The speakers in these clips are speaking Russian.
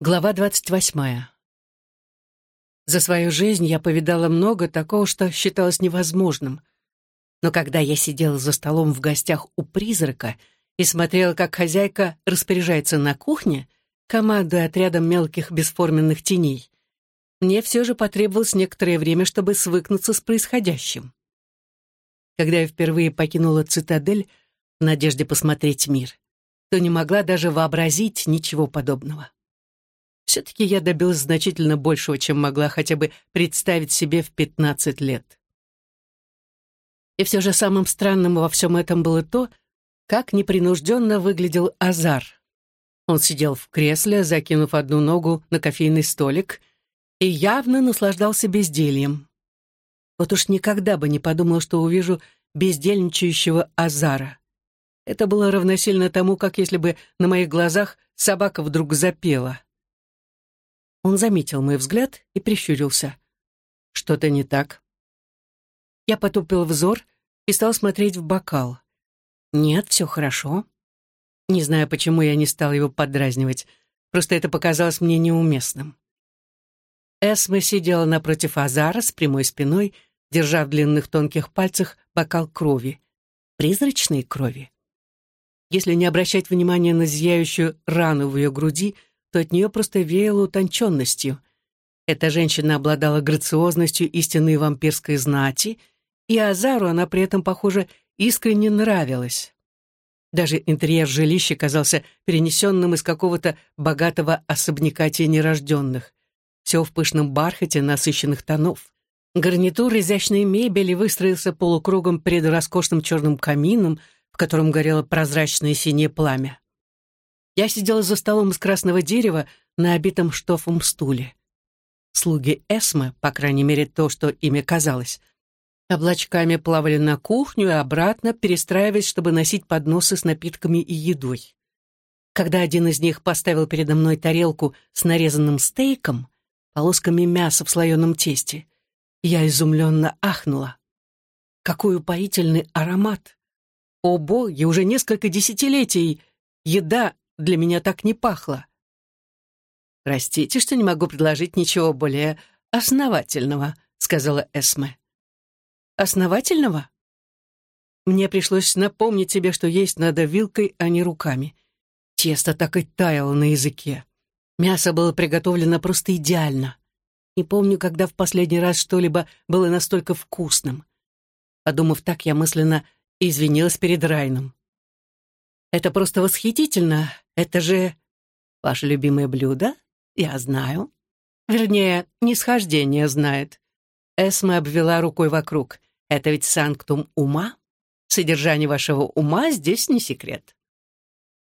Глава двадцать восьмая. За свою жизнь я повидала много такого, что считалось невозможным. Но когда я сидела за столом в гостях у призрака и смотрела, как хозяйка распоряжается на кухне, командуя отрядом мелких бесформенных теней, мне все же потребовалось некоторое время, чтобы свыкнуться с происходящим. Когда я впервые покинула цитадель в надежде посмотреть мир, то не могла даже вообразить ничего подобного. Все-таки я добилась значительно большего, чем могла хотя бы представить себе в 15 лет. И все же самым странным во всем этом было то, как непринужденно выглядел Азар. Он сидел в кресле, закинув одну ногу на кофейный столик, и явно наслаждался бездельем. Вот уж никогда бы не подумала, что увижу бездельничающего Азара. Это было равносильно тому, как если бы на моих глазах собака вдруг запела. Он заметил мой взгляд и прищурился. «Что-то не так?» Я потупил взор и стал смотреть в бокал. «Нет, все хорошо». Не знаю, почему я не стал его подразнивать. Просто это показалось мне неуместным. Эсме сидела напротив Азара с прямой спиной, держа в длинных тонких пальцах бокал крови. Призрачной крови. Если не обращать внимания на зияющую рану в ее груди — то от нее просто веяло утонченностью. Эта женщина обладала грациозностью истинной вампирской знати, и Азару она при этом, похоже, искренне нравилась. Даже интерьер жилища казался перенесенным из какого-то богатого особняка тенерожденных. Все в пышном бархате насыщенных тонов. Гарнитур изящной мебели выстроился полукругом перед роскошным черным камином, в котором горело прозрачное синее пламя. Я сидела за столом из красного дерева на обитом штофом стуле. Слуги Эсмы, по крайней мере то, что ими казалось, облачками плавали на кухню и обратно, перестраиваясь, чтобы носить подносы с напитками и едой. Когда один из них поставил передо мной тарелку с нарезанным стейком, полосками мяса в слоеном тесте, я изумленно ахнула. Какой упоительный аромат! О боги, уже несколько десятилетий еда для меня так не пахло. «Простите, что не могу предложить ничего более основательного», — сказала Эсме. «Основательного?» Мне пришлось напомнить себе, что есть надо вилкой, а не руками. Тесто так и таяло на языке. Мясо было приготовлено просто идеально. Не помню, когда в последний раз что-либо было настолько вкусным. Подумав так, я мысленно извинилась перед Райном. «Это просто восхитительно. Это же ваше любимое блюдо? Я знаю. Вернее, нисхождение знает». Эсма обвела рукой вокруг. «Это ведь санктум ума? Содержание вашего ума здесь не секрет».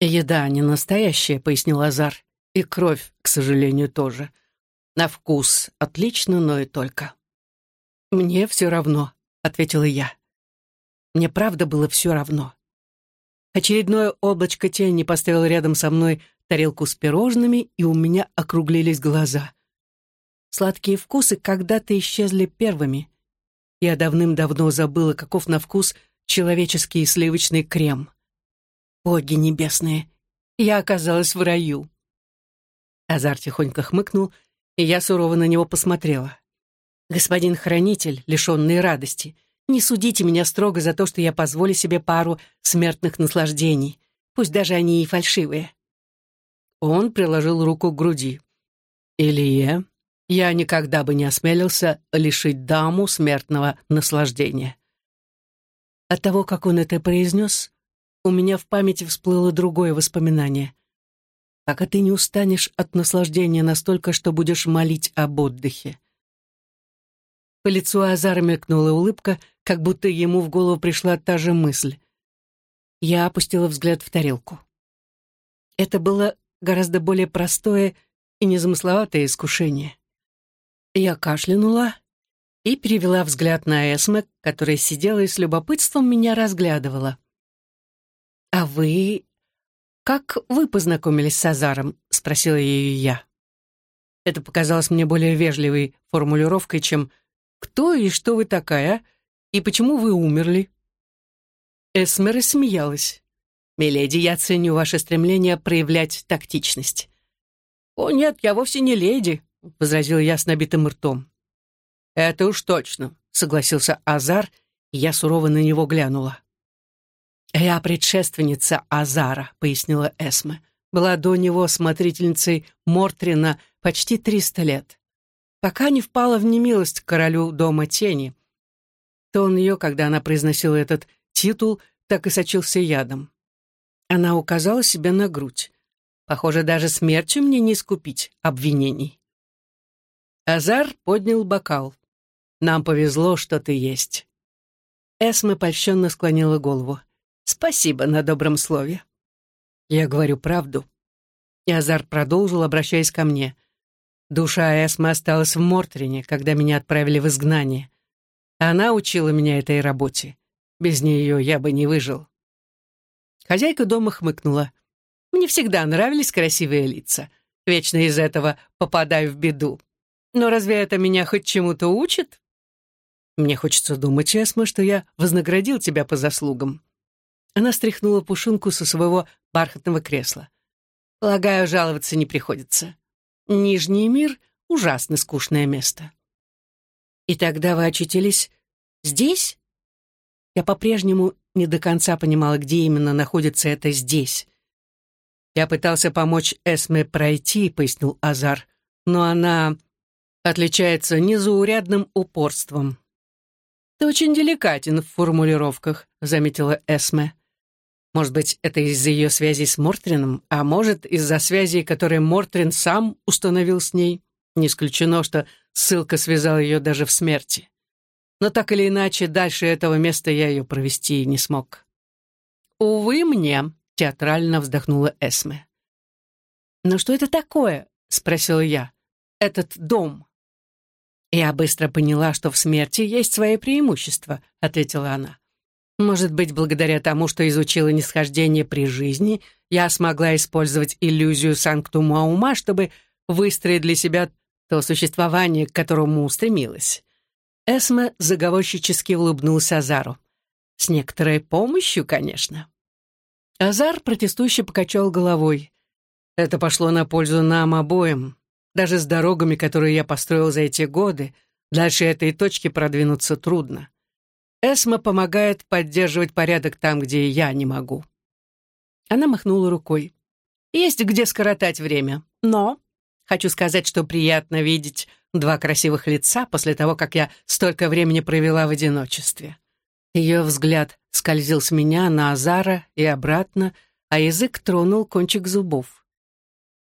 «Еда не настоящая», — пояснил Азар. «И кровь, к сожалению, тоже. На вкус отлично, но и только». «Мне все равно», — ответила я. Мне правда было все равно. Очередное облачко тени поставил рядом со мной тарелку с пирожными, и у меня округлились глаза. Сладкие вкусы когда-то исчезли первыми. Я давным-давно забыла, каков на вкус человеческий сливочный крем. Боги небесные, я оказалась в раю. Азар тихонько хмыкнул, и я сурово на него посмотрела. Господин хранитель, лишенный радости, не судите меня строго за то, что я позволю себе пару смертных наслаждений, пусть даже они и фальшивые. Он приложил руку к груди. Илье, я никогда бы не осмелился лишить даму смертного наслаждения. От того, как он это произнес, у меня в памяти всплыло другое воспоминание. Пока ты не устанешь от наслаждения настолько, что будешь молить об отдыхе. По лицу Азара мелькнула улыбка, как будто ему в голову пришла та же мысль. Я опустила взгляд в тарелку. Это было гораздо более простое и незамысловатое искушение. Я кашлянула и перевела взгляд на Эсме, которая сидела и с любопытством меня разглядывала. «А вы... как вы познакомились с Азаром?» — спросила ее я. Это показалось мне более вежливой формулировкой, чем кто и что вы такая? И почему вы умерли?» Эсмера смеялась. «Миледи, я ценю ваше стремление проявлять тактичность. «О, нет, я вовсе не леди», — возразил я с набитым ртом. «Это уж точно», — согласился Азар, и я сурово на него глянула. «Я предшественница Азара», — пояснила Эсме. «Была до него смотрительницей Мортрина почти триста лет. Пока не впала в немилость королю Дома Тени. То он ее, когда она произносила этот титул, так и сочился ядом. Она указала себе на грудь. Похоже, даже смертью мне не искупить обвинений. Азар поднял бокал. «Нам повезло, что ты есть». Эсме польщенно склонила голову. «Спасибо на добром слове». Я говорю правду. И Азар продолжил, обращаясь ко мне. Душа Эсмы осталась в Мортрине, когда меня отправили в изгнание. Она учила меня этой работе. Без нее я бы не выжил. Хозяйка дома хмыкнула. Мне всегда нравились красивые лица. Вечно из этого попадаю в беду. Но разве это меня хоть чему-то учит? Мне хочется думать, Эсма, что я вознаградил тебя по заслугам. Она стряхнула пушинку со своего бархатного кресла. Полагаю, жаловаться не приходится. Нижний мир — ужасно скучное место. И тогда вы очутились здесь? Я по-прежнему не до конца понимала, где именно находится это здесь. Я пытался помочь Эсме пройти, пояснил Азар, но она отличается незаурядным упорством. «Ты очень деликатен в формулировках», — заметила Эсме. Может быть, это из-за ее связи с Мортрином, а может, из-за связи, которые Мортрин сам установил с ней. Не исключено, что ссылка связала ее даже в смерти. Но так или иначе, дальше этого места я ее провести не смог. «Увы мне», — театрально вздохнула Эсме. «Но что это такое?» — спросила я. «Этот дом». «Я быстро поняла, что в смерти есть свои преимущества», — ответила она. Может быть, благодаря тому, что изучила нисхождение при жизни, я смогла использовать иллюзию санктума ума, чтобы выстроить для себя то существование, к которому устремилась. Эсма заговорщически улыбнулся Азару. С некоторой помощью, конечно. Азар протестующе покачал головой. Это пошло на пользу нам обоим. Даже с дорогами, которые я построил за эти годы, дальше этой точки продвинуться трудно. Эсма помогает поддерживать порядок там, где я не могу». Она махнула рукой. «Есть где скоротать время, но хочу сказать, что приятно видеть два красивых лица после того, как я столько времени провела в одиночестве». Ее взгляд скользил с меня на Азара и обратно, а язык тронул кончик зубов.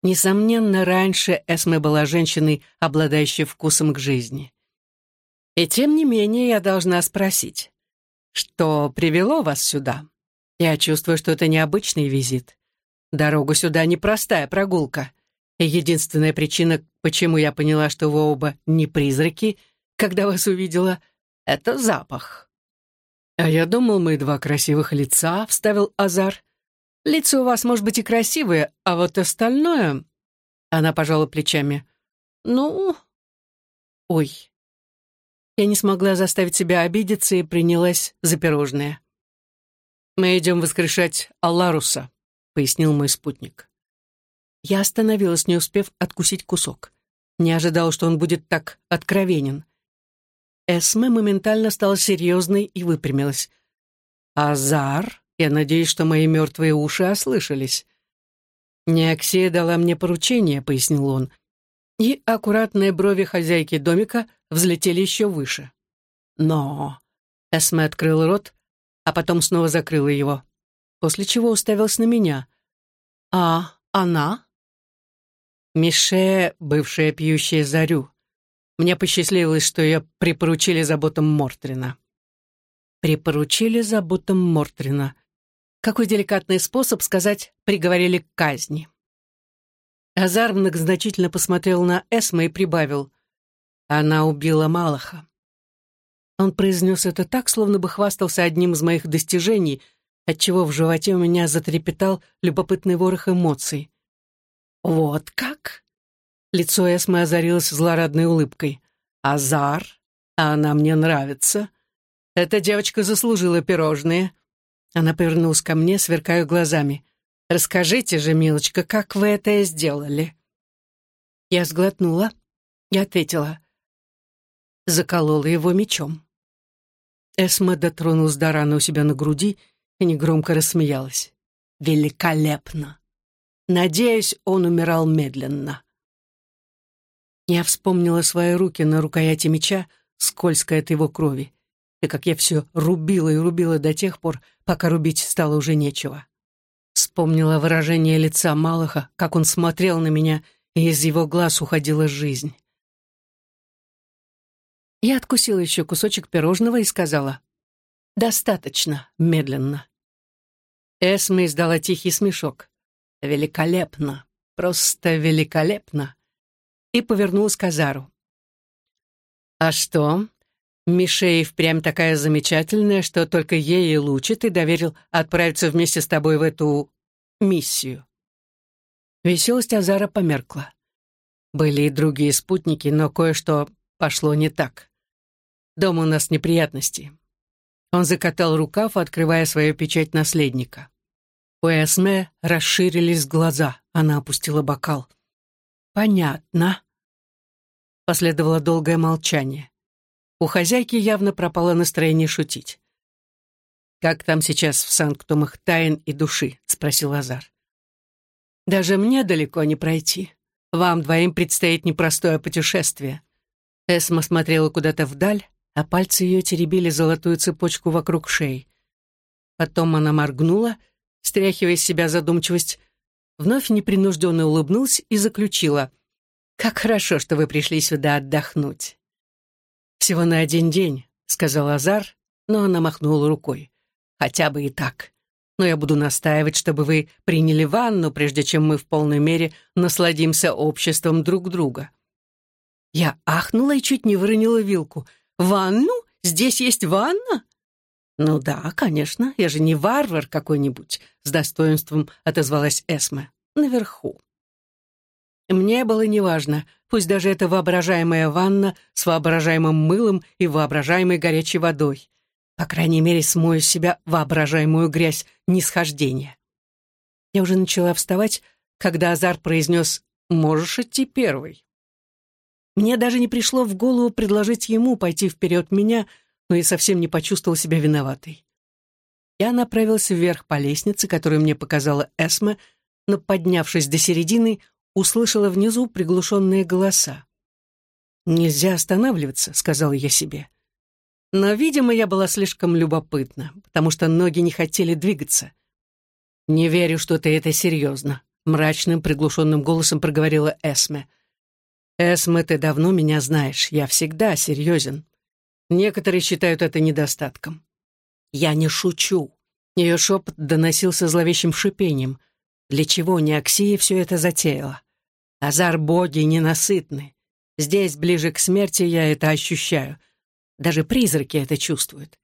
Несомненно, раньше Эсме была женщиной, обладающей вкусом к жизни. И тем не менее я должна спросить, что привело вас сюда? Я чувствую, что это необычный визит. Дорога сюда непростая прогулка. Единственная причина, почему я поняла, что вы оба не призраки, когда вас увидела, это запах. А я думал, мы два красивых лица, вставил Азар. Лицо у вас, может быть, и красивое, а вот остальное... Она пожала плечами. Ну... Ой, я не смогла заставить себя обидеться и принялась за пирожное. «Мы идем воскрешать Алларуса», — пояснил мой спутник. Я остановилась, не успев откусить кусок. Не ожидал, что он будет так откровенен. Эсме моментально стала серьезной и выпрямилась. «Азар? Я надеюсь, что мои мертвые уши ослышались». «Неоксия дала мне поручение», — пояснил он, — и аккуратные брови хозяйки домика взлетели еще выше. Но... Эсме открыл рот, а потом снова закрыла его, после чего уставился на меня. «А она?» Мише, бывшая пьющая зарю. Мне посчастливилось, что ее припоручили заботам Мортрина. Припоручили заботам Мортрина. Какой деликатный способ сказать «приговорили к казни». Азар многозначительно посмотрел на Эсма и прибавил. «Она убила Малаха». Он произнес это так, словно бы хвастался одним из моих достижений, отчего в животе у меня затрепетал любопытный ворох эмоций. «Вот как?» Лицо Эсмы озарилось злорадной улыбкой. «Азар? А она мне нравится. Эта девочка заслужила пирожные». Она повернулась ко мне, сверкая глазами. «Расскажите же, милочка, как вы это сделали?» Я сглотнула и ответила. Заколола его мечом. Эсма дотронулась до раны у себя на груди и негромко рассмеялась. «Великолепно! Надеюсь, он умирал медленно». Я вспомнила свои руки на рукояти меча, скользкой от его крови, и как я все рубила и рубила до тех пор, пока рубить стало уже нечего. Вспомнила выражение лица Малаха, как он смотрел на меня, и из его глаз уходила жизнь. Я откусила еще кусочек пирожного и сказала «Достаточно», медленно. Эсма издала тихий смешок. «Великолепно, просто великолепно!» И повернулась к Азару. «А что? Мишей впрямь такая замечательная, что только ей и лучит, и доверил отправиться вместе с тобой в эту миссию». Веселость Азара померкла. Были и другие спутники, но кое-что пошло не так. Дома у нас неприятности. Он закатал рукав, открывая свою печать наследника. У Эсме расширились глаза. Она опустила бокал. «Понятно». Последовало долгое молчание. У хозяйки явно пропало настроение шутить. «Как там сейчас в санктумах тайн и души?» — спросил Азар. «Даже мне далеко не пройти. Вам двоим предстоит непростое путешествие». Эсма смотрела куда-то вдаль, а пальцы ее теребили золотую цепочку вокруг шеи. Потом она моргнула, стряхивая с себя задумчивость, вновь непринужденно улыбнулась и заключила. «Как хорошо, что вы пришли сюда отдохнуть». «Всего на один день», — сказал Азар, но она махнула рукой. «Хотя бы и так. Но я буду настаивать, чтобы вы приняли ванну, прежде чем мы в полной мере насладимся обществом друг друга». Я ахнула и чуть не выронила вилку — «Ванну? Здесь есть ванна?» «Ну да, конечно, я же не варвар какой-нибудь», — с достоинством отозвалась Эсма. «Наверху». Мне было неважно, пусть даже это воображаемая ванна с воображаемым мылом и воображаемой горячей водой. По крайней мере, смою с себя воображаемую грязь нисхождения. Я уже начала вставать, когда Азар произнес «Можешь идти первый». Мне даже не пришло в голову предложить ему пойти вперед меня, но и совсем не почувствовал себя виноватой. Я направился вверх по лестнице, которую мне показала Эсма, но, поднявшись до середины, услышала внизу приглушенные голоса. «Нельзя останавливаться», — сказала я себе. Но, видимо, я была слишком любопытна, потому что ноги не хотели двигаться. «Не верю, что ты это серьезно», — мрачным приглушенным голосом проговорила Эсме. «Эсме, ты давно меня знаешь, я всегда серьезен. Некоторые считают это недостатком». «Я не шучу». Ее шепот доносился зловещим шипением. Для чего Неоксия все это затеяла? Азар боги ненасытны. Здесь, ближе к смерти, я это ощущаю. Даже призраки это чувствуют.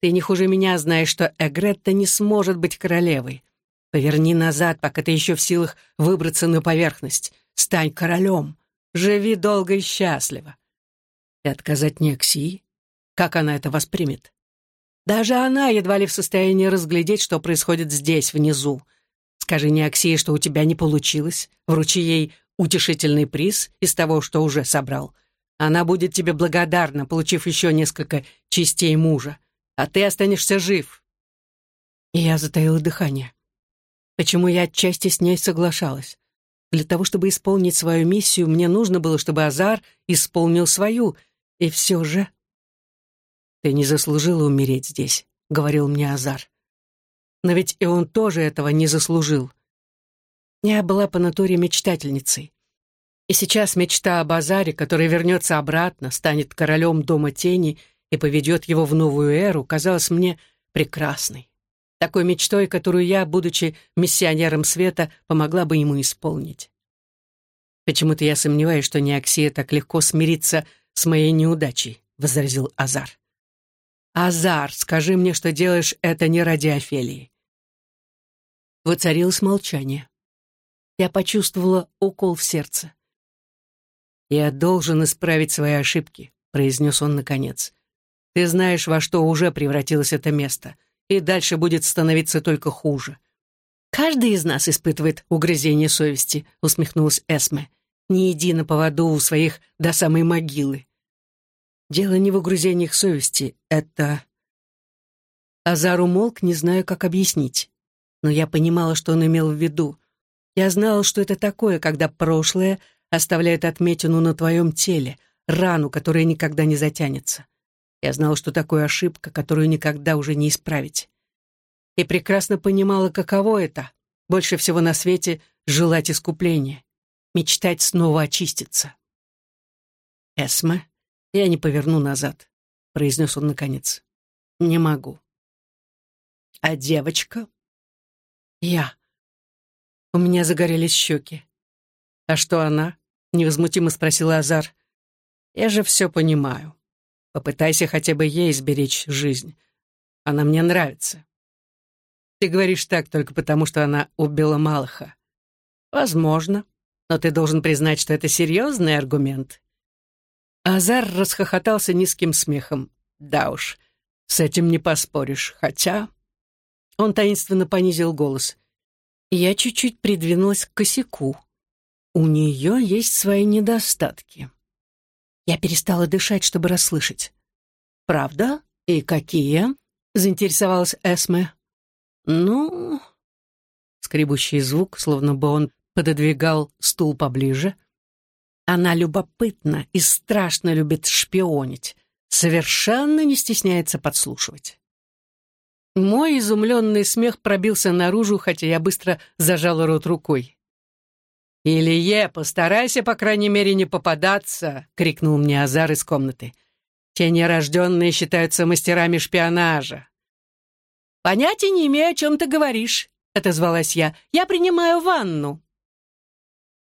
Ты не хуже меня знаешь, что Эгретта не сможет быть королевой. Поверни назад, пока ты еще в силах выбраться на поверхность. Стань королем. Живи долго и счастливо. И отказать Нексии? Как она это воспримет? Даже она едва ли в состоянии разглядеть, что происходит здесь, внизу. Скажи Неоксии, что у тебя не получилось, вручи ей утешительный приз из того, что уже собрал. Она будет тебе благодарна, получив еще несколько частей мужа, а ты останешься жив. И я затаила дыхание. Почему я отчасти с ней соглашалась? Для того, чтобы исполнить свою миссию, мне нужно было, чтобы Азар исполнил свою, и все же... «Ты не заслужила умереть здесь», — говорил мне Азар. Но ведь и он тоже этого не заслужил. Я была по натуре мечтательницей. И сейчас мечта об Азаре, который вернется обратно, станет королем Дома Тени и поведет его в новую эру, казалась мне прекрасной такой мечтой, которую я, будучи миссионером света, помогла бы ему исполнить. «Почему-то я сомневаюсь, что Неоксия так легко смирится с моей неудачей», — возразил Азар. «Азар, скажи мне, что делаешь это не ради Офелии». Воцарилось молчание. Я почувствовала укол в сердце. «Я должен исправить свои ошибки», — произнес он наконец. «Ты знаешь, во что уже превратилось это место и дальше будет становиться только хуже. «Каждый из нас испытывает угрызение совести», — усмехнулась Эсме. Не иди на поводу у своих до самой могилы. Дело не в угрызениях совести, это... Азар умолк, не знаю, как объяснить. Но я понимала, что он имел в виду. Я знала, что это такое, когда прошлое оставляет отметину на твоем теле, рану, которая никогда не затянется. Я знала, что такое ошибка, которую никогда уже не исправить. И прекрасно понимала, каково это — больше всего на свете желать искупления, мечтать снова очиститься. «Эсма, я не поверну назад», — произнес он наконец. «Не могу». «А девочка?» «Я». У меня загорелись щеки. «А что она?» — невозмутимо спросил Азар. «Я же все понимаю. Попытайся хотя бы ей сберечь жизнь. Она мне нравится. Ты говоришь так только потому, что она убила Малаха. Возможно, но ты должен признать, что это серьезный аргумент. Азар расхохотался низким смехом. Да уж, с этим не поспоришь, хотя... Он таинственно понизил голос. Я чуть-чуть придвинулась к косяку. У нее есть свои недостатки. Я перестала дышать, чтобы расслышать. «Правда? И какие?» — заинтересовалась Эсме. «Ну...» Скребущий звук, словно бы он пододвигал стул поближе. Она любопытна и страшно любит шпионить, совершенно не стесняется подслушивать. Мой изумленный смех пробился наружу, хотя я быстро зажала рот рукой. «Илье, постарайся, по крайней мере, не попадаться!» — крикнул мне Азар из комнаты. «Те нерожденные считаются мастерами шпионажа». «Понятия не имею, о чем ты говоришь», — отозвалась я. «Я принимаю ванну».